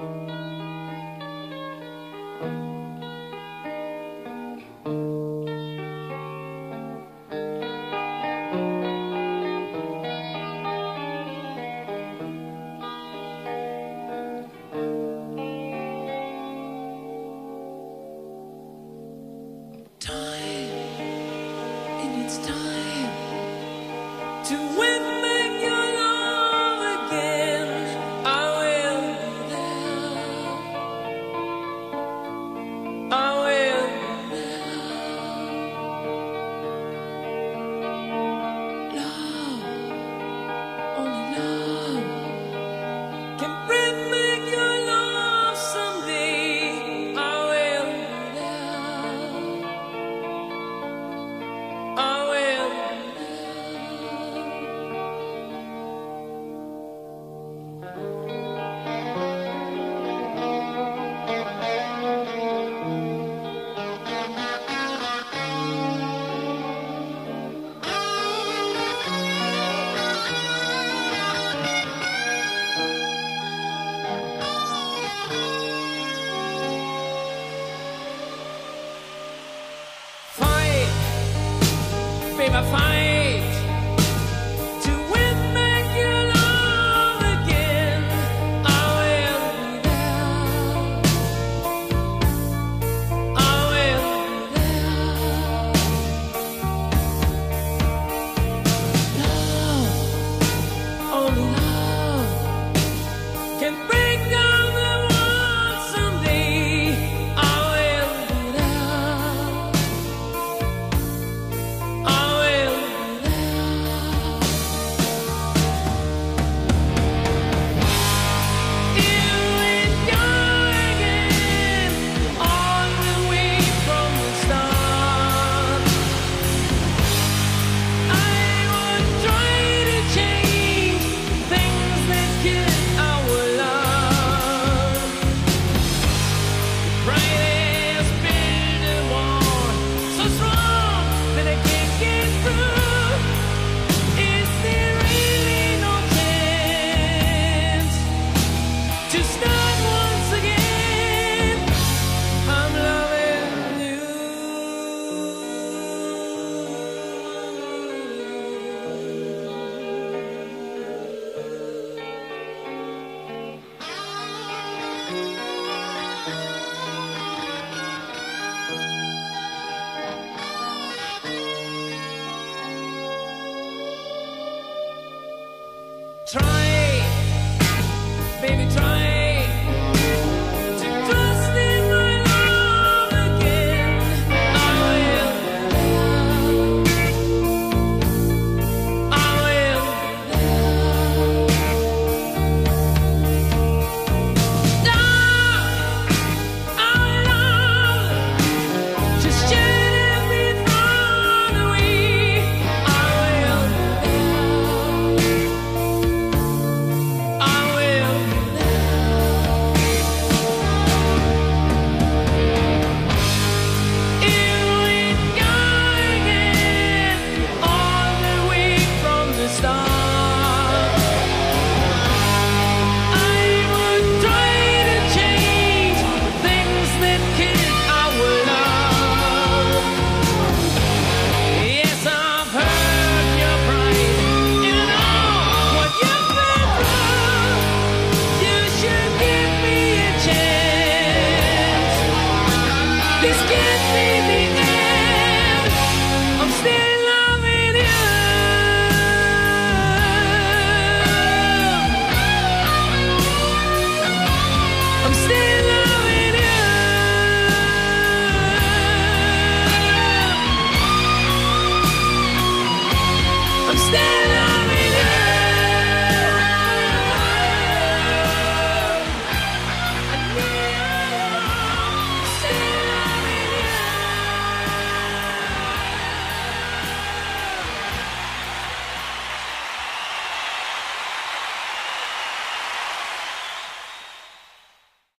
Música I find